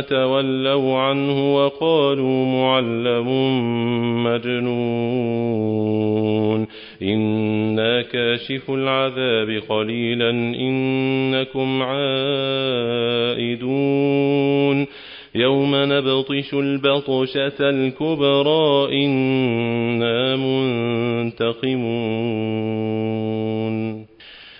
ثم تولوا عنه وقالوا معلم مجنون. إنا كاشف العذاب قليلا إنكم عائدون. يوم نبطش البطشة الكبرى إنا منتقمون.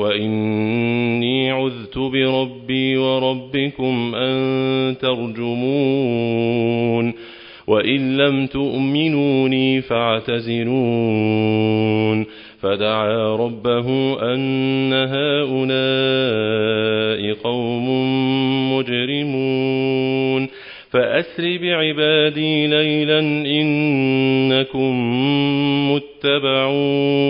وإني عذت بربي وربكم أن ترجمون وإن لم تؤمنوني فاعتزلون فدعا ربه أن هؤلاء قوم مجرمون فأسر بعبادي ليلا إنكم متبعون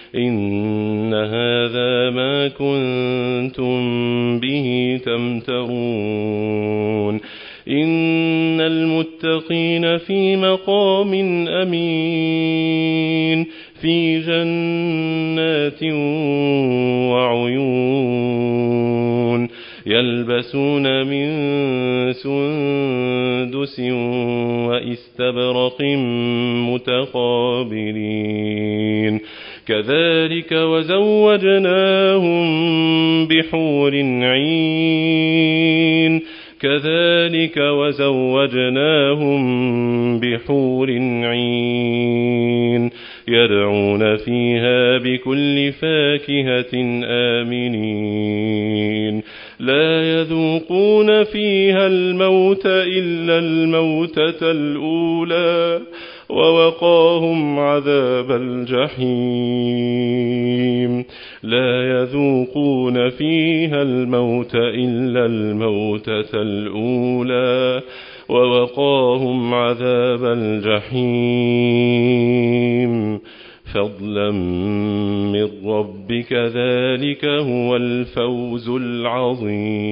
إن هذا ما كنتم به تمترون إن المتقين في مقام أمين في جنات وعيون يلبسون من سندس واستبرق متقابلين كذلك وزوجناهم بحور عين. كذلك وزوجناهم بحور عين. يدعون فيها بكل فاكهة آمنين. لا يذوقون فيها الموت إلا الموتة الأولى. ووقاهم عذاب الجحيم. لا يذوقون فيها الموت إلا الموتة الأولى ووقاهم عذاب الجحيم. فضلا من ربك ذلك هو الفوز العظيم.